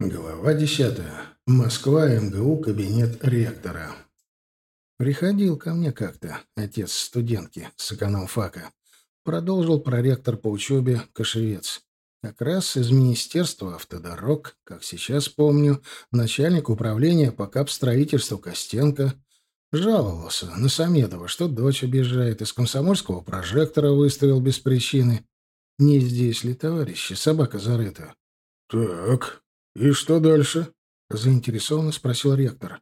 Глава десятая. Москва, МГУ, кабинет ректора. Приходил ко мне как-то отец студентки с экономфака. Продолжил проректор по учебе Кошевец. Как раз из Министерства автодорог, как сейчас помню, начальник управления по капстроительству Костенко жаловался на Самедова, что дочь обижает, из комсомольского прожектора выставил без причины. Не здесь ли, товарищи, собака зарыта? — Так, «И что дальше?» — заинтересованно спросил ректор.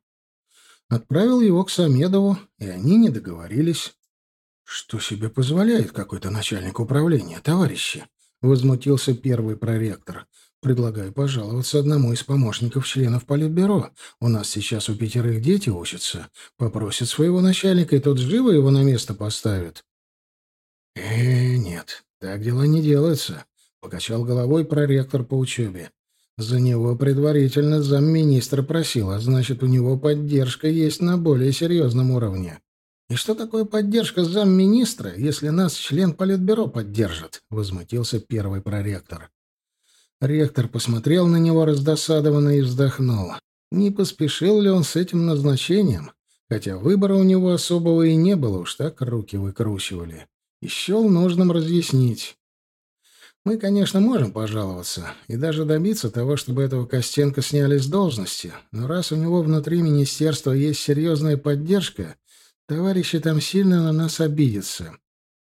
Отправил его к Самедову, и они не договорились. «Что себе позволяет какой-то начальник управления, товарищи?» — возмутился первый проректор. «Предлагаю пожаловаться одному из помощников членов Политбюро. У нас сейчас у пятерых дети учатся. Попросит своего начальника, и тот живо его на место поставит». «Э, нет, так дела не делаются», — покачал головой проректор по учебе. За него предварительно замминистра просил, а значит, у него поддержка есть на более серьезном уровне. «И что такое поддержка замминистра, если нас член Политбюро поддержит?» — возмутился первый проректор. Ректор посмотрел на него раздосадованно и вздохнул. Не поспешил ли он с этим назначением? Хотя выбора у него особого и не было, уж так руки выкручивали. И счел нужным разъяснить. Мы, конечно, можем пожаловаться и даже добиться того, чтобы этого Костенко сняли с должности, но раз у него внутри министерства есть серьезная поддержка, товарищи там сильно на нас обидятся.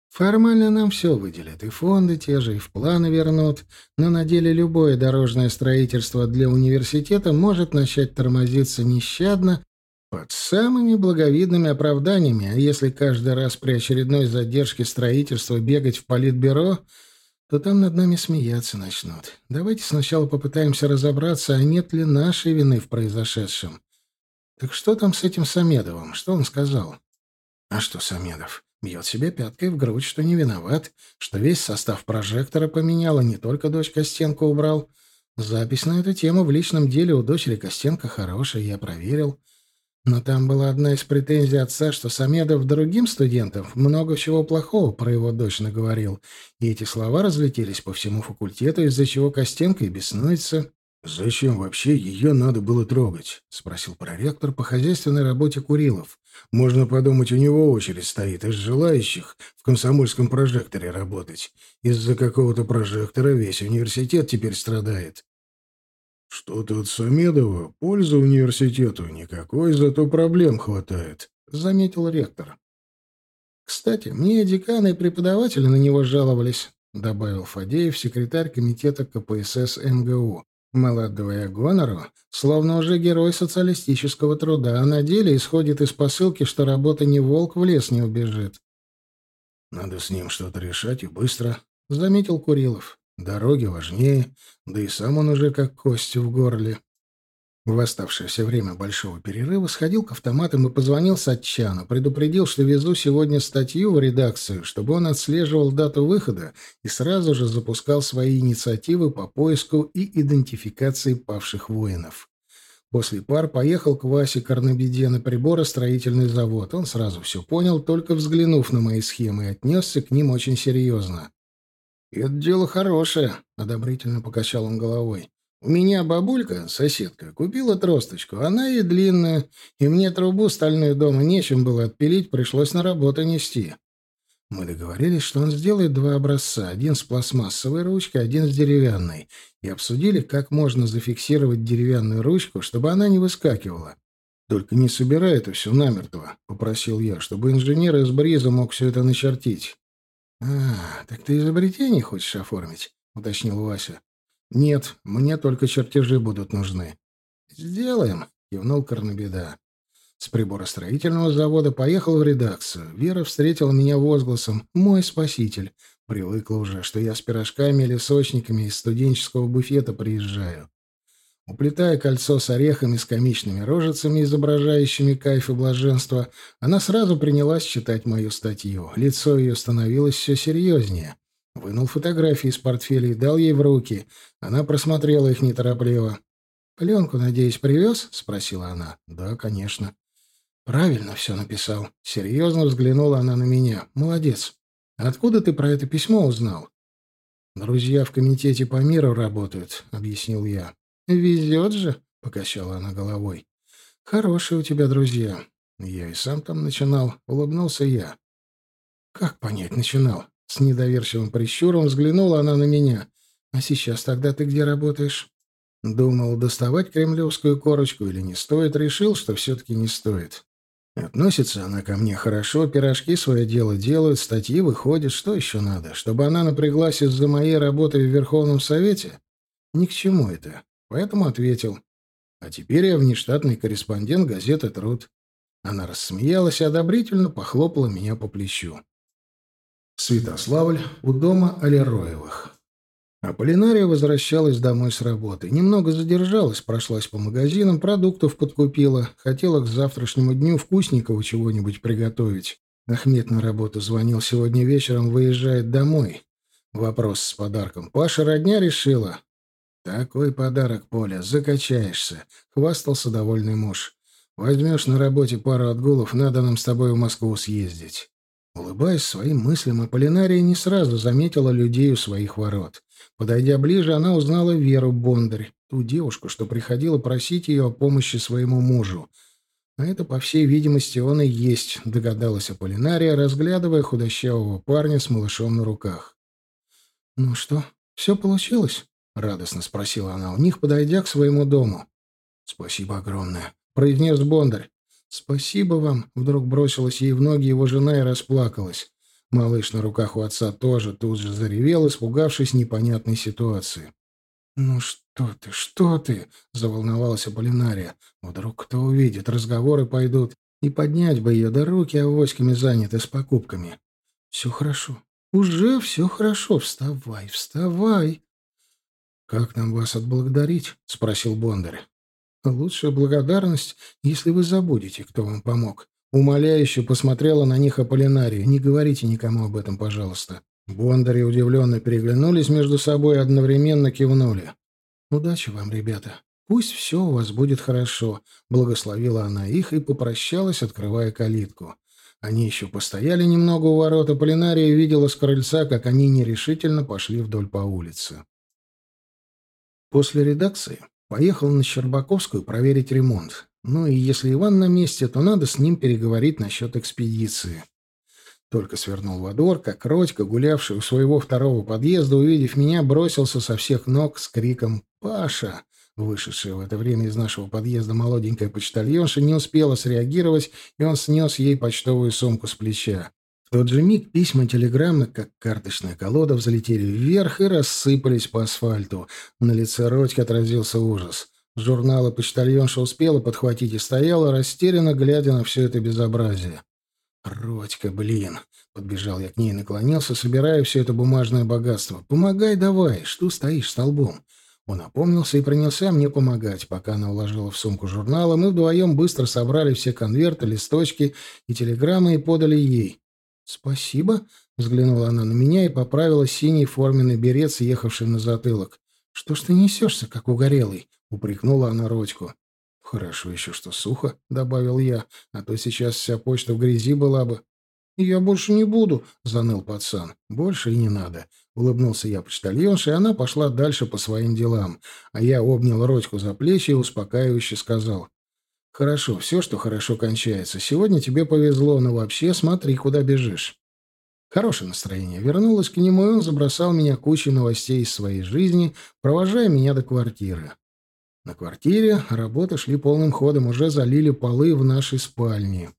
Формально нам все выделят, и фонды те же, и в планы вернут, но на деле любое дорожное строительство для университета может начать тормозиться нещадно под самыми благовидными оправданиями, а если каждый раз при очередной задержке строительства бегать в политбюро — то там над нами смеяться начнут. Давайте сначала попытаемся разобраться, а нет ли нашей вины в произошедшем. Так что там с этим Самедовым? Что он сказал? А что Самедов? Бьет себе пяткой в грудь, что не виноват, что весь состав прожектора поменял, а не только дочь Костенко убрал. Запись на эту тему в личном деле у дочери Костенко хорошая, я проверил. Но там была одна из претензий отца, что Самедов другим студентам много чего плохого про его дочь наговорил, и эти слова разлетелись по всему факультету, из-за чего Костенко и беснуется. «Зачем вообще ее надо было трогать?» — спросил проректор по хозяйственной работе Курилов. «Можно подумать, у него очередь стоит из желающих в комсомольском прожекторе работать. Из-за какого-то прожектора весь университет теперь страдает». «Что-то от Самедова пользы университету никакой, зато проблем хватает», — заметил ректор. «Кстати, мне деканы и преподаватели на него жаловались», — добавил Фадеев, секретарь комитета КПСС МГУ. Молодой гонору, словно уже герой социалистического труда, а на деле исходит из посылки, что работа не волк в лес не убежит. «Надо с ним что-то решать и быстро», — заметил Курилов. Дороги важнее, да и сам он уже как кость в горле. В оставшееся время большого перерыва сходил к автоматам и позвонил Сатчану, предупредил, что везу сегодня статью в редакцию, чтобы он отслеживал дату выхода и сразу же запускал свои инициативы по поиску и идентификации павших воинов. После пар поехал к Васе Карнабеде на приборостроительный завод. Он сразу все понял, только взглянув на мои схемы, и отнесся к ним очень серьезно. «Это дело хорошее», — одобрительно покачал он головой. «У меня бабулька, соседка, купила тросточку. Она и длинная, и мне трубу стальную дома нечем было отпилить, пришлось на работу нести». Мы договорились, что он сделает два образца, один с пластмассовой ручкой, один с деревянной, и обсудили, как можно зафиксировать деревянную ручку, чтобы она не выскакивала. «Только не собирай это все намертво», — попросил я, чтобы инженер из Бриза мог все это начертить. «А, так ты изобретение хочешь оформить?» — уточнил Вася. «Нет, мне только чертежи будут нужны». «Сделаем», — кивнул Корнобеда. С приборостроительного завода поехал в редакцию. Вера встретила меня возгласом «Мой спаситель». Привыкла уже, что я с пирожками или сочниками из студенческого буфета приезжаю. Уплетая кольцо с орехами с комичными рожицами, изображающими кайф и блаженство, она сразу принялась читать мою статью. Лицо ее становилось все серьезнее. Вынул фотографии из портфеля и дал ей в руки. Она просмотрела их неторопливо. «Пленку, надеюсь, привез?» — спросила она. «Да, конечно». «Правильно все написал». Серьезно взглянула она на меня. «Молодец. Откуда ты про это письмо узнал?» «Друзья в комитете по миру работают», — объяснил я. Везет же, — покачала она головой. Хорошие у тебя друзья. Я и сам там начинал, — улыбнулся я. Как понять начинал? С недоверчивым прищуром взглянула она на меня. А сейчас тогда ты где работаешь? Думал, доставать кремлевскую корочку или не стоит, решил, что все-таки не стоит. Относится она ко мне хорошо, пирожки свое дело делают, статьи выходят, что еще надо? Чтобы она напряглась из-за моей работы в Верховном Совете? Ни к чему это. Поэтому ответил. А теперь я внештатный корреспондент газеты «Труд». Она рассмеялась и одобрительно похлопала меня по плечу. Святославль у дома Алероевых. Аполлинария возвращалась домой с работы. Немного задержалась, прошлась по магазинам, продуктов подкупила. Хотела к завтрашнему дню вкусненького чего-нибудь приготовить. Ахмед на работу звонил сегодня вечером, выезжает домой. Вопрос с подарком. Паша родня решила. «Такой подарок, Поля, закачаешься», — хвастался довольный муж. «Возьмешь на работе пару отгулов, надо нам с тобой в Москву съездить». Улыбаясь своим мыслям, Аполлинария не сразу заметила людей у своих ворот. Подойдя ближе, она узнала Веру Бондарь, ту девушку, что приходила просить ее о помощи своему мужу. А это, по всей видимости, он и есть, догадалась Аполлинария, разглядывая худощавого парня с малышом на руках. «Ну что, все получилось?» — радостно спросила она у них, подойдя к своему дому. «Спасибо огромное», — произнес Бондарь. «Спасибо вам», — вдруг бросилась ей в ноги его жена и расплакалась. Малыш на руках у отца тоже тут же заревел, испугавшись непонятной ситуации. «Ну что ты, что ты?» — заволновалась Аполлинария. «Вдруг кто увидит, разговоры пойдут. И поднять бы ее до руки авоськами заняты с покупками. Все хорошо. Уже все хорошо. Вставай, вставай!» «Как нам вас отблагодарить?» — спросил Бондарь. Лучшая благодарность, если вы забудете, кто вам помог. Умоляюще посмотрела на них Аполлинария. Не говорите никому об этом, пожалуйста. Бондари удивленно переглянулись между собой и одновременно кивнули. «Удачи вам, ребята. Пусть все у вас будет хорошо», — благословила она их и попрощалась, открывая калитку. Они еще постояли немного у ворот, а Полинария видела с крыльца, как они нерешительно пошли вдоль по улице. После редакции Поехал на Щербаковскую проверить ремонт. Ну и если Иван на месте, то надо с ним переговорить насчет экспедиции. Только свернул во двор, как Родька, гулявший у своего второго подъезда, увидев меня, бросился со всех ног с криком «Паша!». Вышедшая в это время из нашего подъезда молоденькая почтальонша не успела среагировать, и он снес ей почтовую сумку с плеча тот же миг письма телеграммы, как карточная колода, взлетели вверх и рассыпались по асфальту. На лице Родьки отразился ужас. Журнала почтальонша успела подхватить и стояла, растерянно глядя на все это безобразие. «Родька, блин!» — подбежал я к ней наклонился, собирая все это бумажное богатство. «Помогай давай! Что стоишь столбом?» Он опомнился и принялся мне помогать, пока она уложила в сумку журнала. Мы вдвоем быстро собрали все конверты, листочки и телеграммы и подали ей. «Спасибо», — взглянула она на меня и поправила синий форменный берет, съехавший на затылок. «Что ж ты несешься, как угорелый?» — упрекнула она Родьку. «Хорошо еще, что сухо», — добавил я, — «а то сейчас вся почта в грязи была бы». «Я больше не буду», — заныл пацан. «Больше и не надо», — улыбнулся я почтальонше, и она пошла дальше по своим делам, а я обнял Родьку за плечи и успокаивающе сказал. Хорошо, все, что хорошо кончается. Сегодня тебе повезло, но вообще смотри, куда бежишь. Хорошее настроение вернулось к нему, и он забросал меня кучей новостей из своей жизни, провожая меня до квартиры. На квартире работы шли полным ходом, уже залили полы в нашей спальне.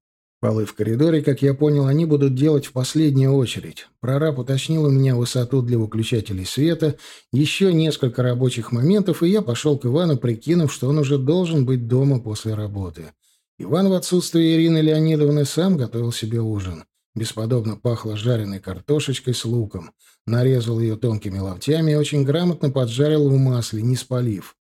Полы в коридоре, как я понял, они будут делать в последнюю очередь. Прораб уточнил у меня высоту для выключателей света, еще несколько рабочих моментов, и я пошел к Ивану, прикинув, что он уже должен быть дома после работы. Иван в отсутствие Ирины Леонидовны сам готовил себе ужин. Бесподобно пахло жареной картошечкой с луком. Нарезал ее тонкими ломтями и очень грамотно поджарил в масле, не спалив.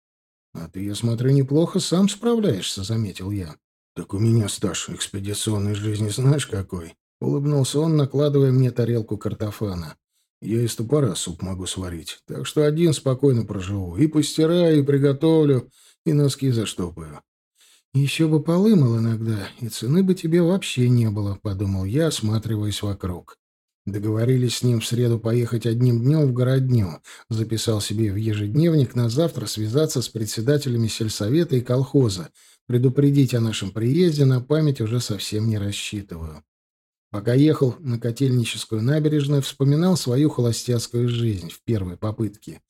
«А ты, я смотрю, неплохо сам справляешься», — заметил я. «Так у меня стаж экспедиционной жизни знаешь какой?» — улыбнулся он, накладывая мне тарелку картофана. «Я из топора суп могу сварить, так что один спокойно проживу. И постираю, и приготовлю, и носки заштопаю». «Еще бы полымал иногда, и цены бы тебе вообще не было», — подумал я, осматриваясь вокруг. Договорились с ним в среду поехать одним днем в городню. Записал себе в ежедневник на завтра связаться с председателями сельсовета и колхоза. Предупредить о нашем приезде на память уже совсем не рассчитываю. Пока ехал на Котельническую набережную, вспоминал свою холостяцкую жизнь в первой попытке.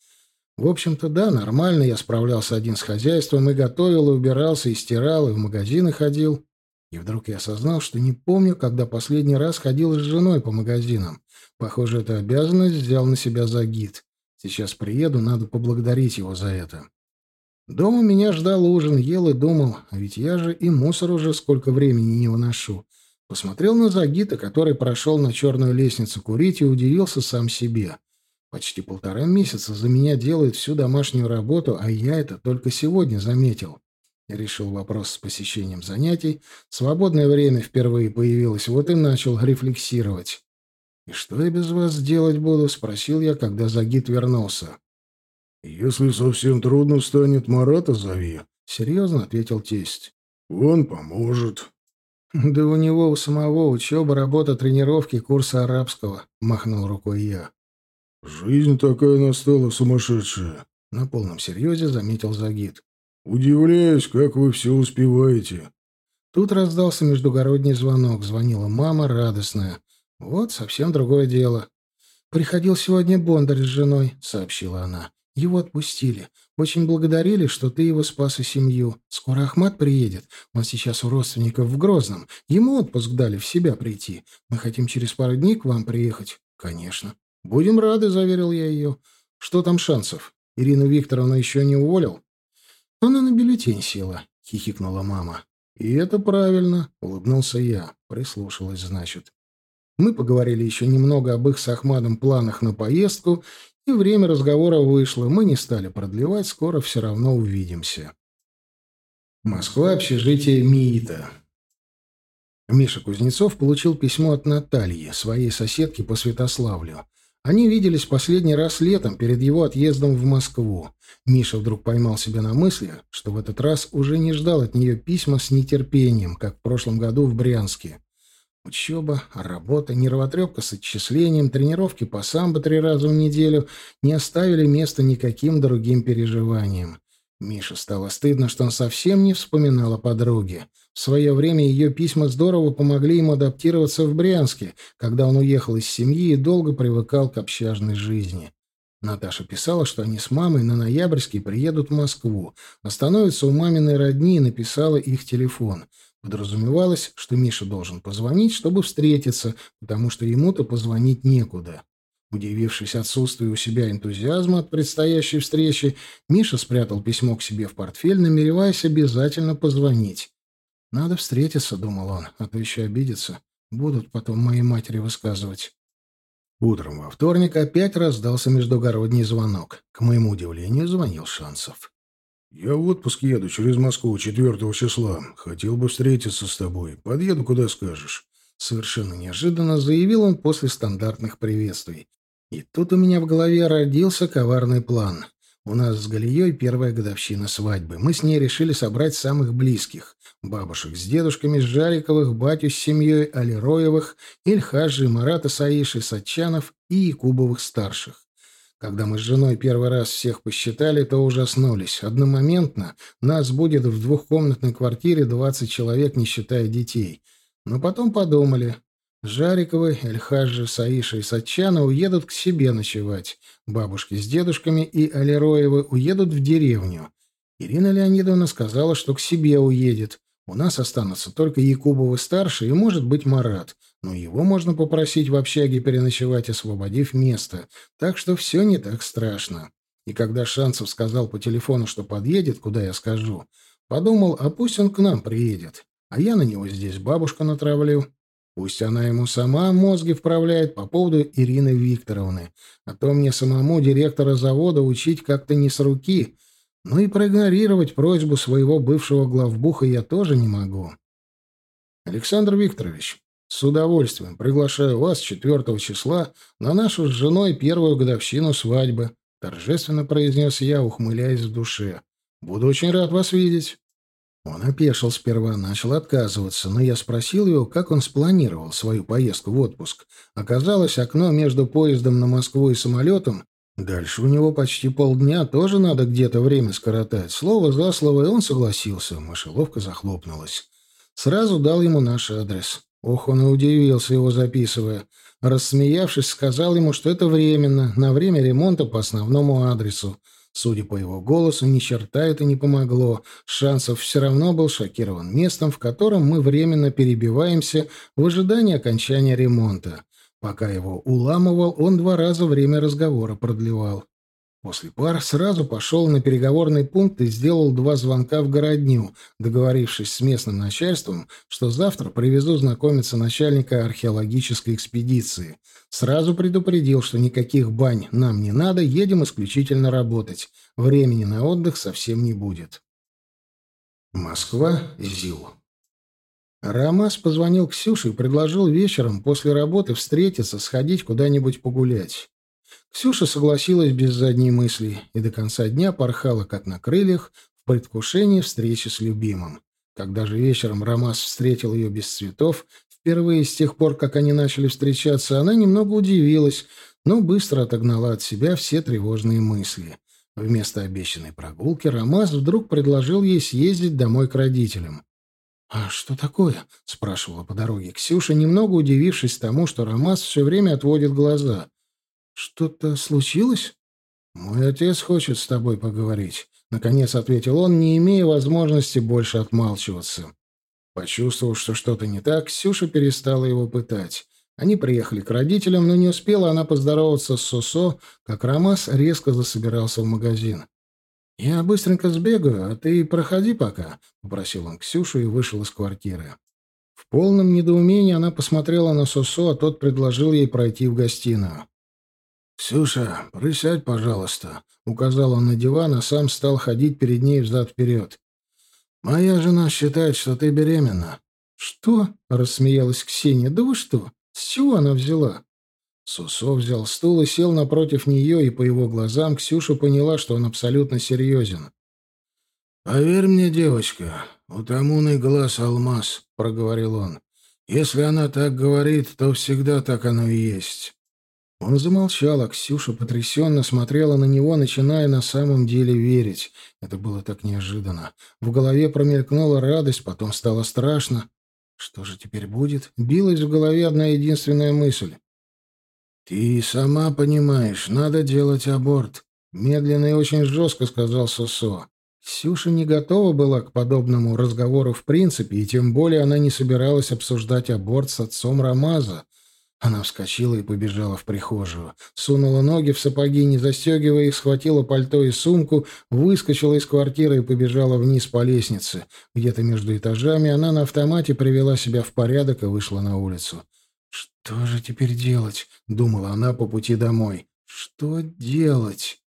В общем-то, да, нормально, я справлялся один с хозяйством, и готовил, и убирался, и стирал, и в магазины ходил. И вдруг я осознал, что не помню, когда последний раз ходил с женой по магазинам. Похоже, эту обязанность взял на себя Загид. Сейчас приеду, надо поблагодарить его за это. Дома меня ждал ужин, ел и думал, а ведь я же и мусор уже сколько времени не выношу. Посмотрел на Загита, который прошел на черную лестницу курить, и удивился сам себе. Почти полтора месяца за меня делает всю домашнюю работу, а я это только сегодня заметил. Решил вопрос с посещением занятий. Свободное время впервые появилось, вот и начал рефлексировать. «И что я без вас делать буду?» — спросил я, когда Загид вернулся. «Если совсем трудно станет, Марата зови», — серьезно ответил тесть. «Он поможет». «Да у него у самого учеба, работа, тренировки, курсы арабского», — махнул рукой я. «Жизнь такая настала сумасшедшая», — на полном серьезе заметил Загид. «Удивляюсь, как вы все успеваете». Тут раздался междугородний звонок. Звонила мама, радостная. «Вот совсем другое дело». «Приходил сегодня Бондарь с женой», — сообщила она. «Его отпустили. Очень благодарили, что ты его спас и семью. Скоро Ахмат приедет. Он сейчас у родственников в Грозном. Ему отпуск дали в себя прийти. Мы хотим через пару дней к вам приехать». «Конечно». «Будем рады», — заверил я ее. «Что там шансов? Ирину Викторовну еще не уволил?» «Она на бюллетень села», — хихикнула мама. «И это правильно», — улыбнулся я. Прислушалась, значит. Мы поговорили еще немного об их с Ахмадом планах на поездку, и время разговора вышло. Мы не стали продлевать, скоро все равно увидимся. Москва, общежитие МИИТа. Миша Кузнецов получил письмо от Натальи, своей соседки по Святославлю. Они виделись последний раз летом, перед его отъездом в Москву. Миша вдруг поймал себя на мысли, что в этот раз уже не ждал от нее письма с нетерпением, как в прошлом году в Брянске. Учеба, работа, нервотрепка с отчислением, тренировки по самбо три раза в неделю не оставили места никаким другим переживаниям. Мише стало стыдно, что он совсем не вспоминал о подруге. В свое время ее письма здорово помогли ему адаптироваться в Брянске, когда он уехал из семьи и долго привыкал к общажной жизни. Наташа писала, что они с мамой на ноябрьский приедут в Москву, остановятся у маминой родни и написала их телефон. Подразумевалось, что Миша должен позвонить, чтобы встретиться, потому что ему-то позвонить некуда. Удивившись отсутствию у себя энтузиазма от предстоящей встречи, Миша спрятал письмо к себе в портфель, намереваясь обязательно позвонить. «Надо встретиться», — думал он, — «а то еще обидятся. Будут потом моей матери высказывать». Утром во вторник опять раздался междугородний звонок. К моему удивлению, звонил Шансов. «Я в отпуск еду через Москву 4 числа. Хотел бы встретиться с тобой. Подъеду, куда скажешь». Совершенно неожиданно заявил он после стандартных приветствий. И тут у меня в голове родился коварный план. У нас с Галией первая годовщина свадьбы. Мы с ней решили собрать самых близких. Бабушек с дедушками, Жариковых, батю с семьей, Алироевых, Ильхаджи, Марата Саиши, Сатчанов и Якубовых-старших. Когда мы с женой первый раз всех посчитали, то ужаснулись. Одномоментно нас будет в двухкомнатной квартире 20 человек, не считая детей. Но потом подумали, Жариковы, Эльхаджи, Саиша и Сатчана уедут к себе ночевать. Бабушки с дедушками и Алироевы уедут в деревню. Ирина Леонидовна сказала, что к себе уедет. У нас останутся только Якубовы-старший и, может быть, Марат. Но его можно попросить в общаге переночевать, освободив место. Так что все не так страшно. И когда Шанцев сказал по телефону, что подъедет, куда я скажу, подумал, а пусть он к нам приедет. А я на него здесь бабушка натравлю. Пусть она ему сама мозги вправляет по поводу Ирины Викторовны. А то мне самому директора завода учить как-то не с руки. Ну и проигнорировать просьбу своего бывшего главбуха я тоже не могу. Александр Викторович, с удовольствием приглашаю вас 4 числа на нашу с женой первую годовщину свадьбы, торжественно произнес я, ухмыляясь в душе. Буду очень рад вас видеть. Он опешил сперва, начал отказываться, но я спросил его, как он спланировал свою поездку в отпуск. Оказалось, окно между поездом на Москву и самолетом Дальше у него почти полдня, тоже надо где-то время скоротать. Слово за слово, и он согласился. Мышеловка захлопнулась. Сразу дал ему наш адрес. Ох, он и удивился, его записывая. Рассмеявшись, сказал ему, что это временно, на время ремонта по основному адресу. Судя по его голосу, ни черта это не помогло. Шансов все равно был шокирован местом, в котором мы временно перебиваемся в ожидании окончания ремонта. Пока его уламывал, он два раза время разговора продлевал. После пар сразу пошел на переговорный пункт и сделал два звонка в городню, договорившись с местным начальством, что завтра привезу знакомиться начальника археологической экспедиции. Сразу предупредил, что никаких бань нам не надо, едем исключительно работать. Времени на отдых совсем не будет. Москва, ЗИЛ. Рамас позвонил Ксюше и предложил вечером после работы встретиться, сходить куда-нибудь погулять. Ксюша согласилась без задней мысли и до конца дня порхала, как на крыльях, в предвкушении встречи с любимым. Когда же вечером Рамас встретил ее без цветов, впервые с тех пор, как они начали встречаться, она немного удивилась, но быстро отогнала от себя все тревожные мысли. Вместо обещанной прогулки Рамас вдруг предложил ей съездить домой к родителям. «А что такое?» — спрашивала по дороге Ксюша, немного удивившись тому, что Ромас все время отводит глаза. «Что-то случилось?» «Мой отец хочет с тобой поговорить», — наконец ответил он, не имея возможности больше отмалчиваться. Почувствовав, что что-то не так, Ксюша перестала его пытать. Они приехали к родителям, но не успела она поздороваться с Сосо, как Ромас резко засобирался в магазин. «Я быстренько сбегаю, а ты проходи пока», — попросил он Ксюшу и вышел из квартиры. В полном недоумении она посмотрела на Сосо, а тот предложил ей пройти в гостиную. «Ксюша, присядь, пожалуйста», — указал он на диван, а сам стал ходить перед ней взад-вперед. «Моя жена считает, что ты беременна». «Что?» — рассмеялась Ксения. «Да вы что? С чего она взяла?» Сусо взял стул и сел напротив нее, и по его глазам Ксюша поняла, что он абсолютно серьезен. «Поверь мне, девочка, у Тамуны глаз алмаз», — проговорил он. «Если она так говорит, то всегда так оно и есть». Он замолчал, а Ксюша потрясенно смотрела на него, начиная на самом деле верить. Это было так неожиданно. В голове промелькнула радость, потом стало страшно. Что же теперь будет? Билась в голове одна единственная мысль. «Ты сама понимаешь, надо делать аборт», — медленно и очень жестко сказал Сосо. Ксюша не готова была к подобному разговору в принципе, и тем более она не собиралась обсуждать аборт с отцом Рамаза. Она вскочила и побежала в прихожую. Сунула ноги в сапоги, не застегивая их, схватила пальто и сумку, выскочила из квартиры и побежала вниз по лестнице. Где-то между этажами она на автомате привела себя в порядок и вышла на улицу. «Что же теперь делать?» — думала она по пути домой. «Что делать?»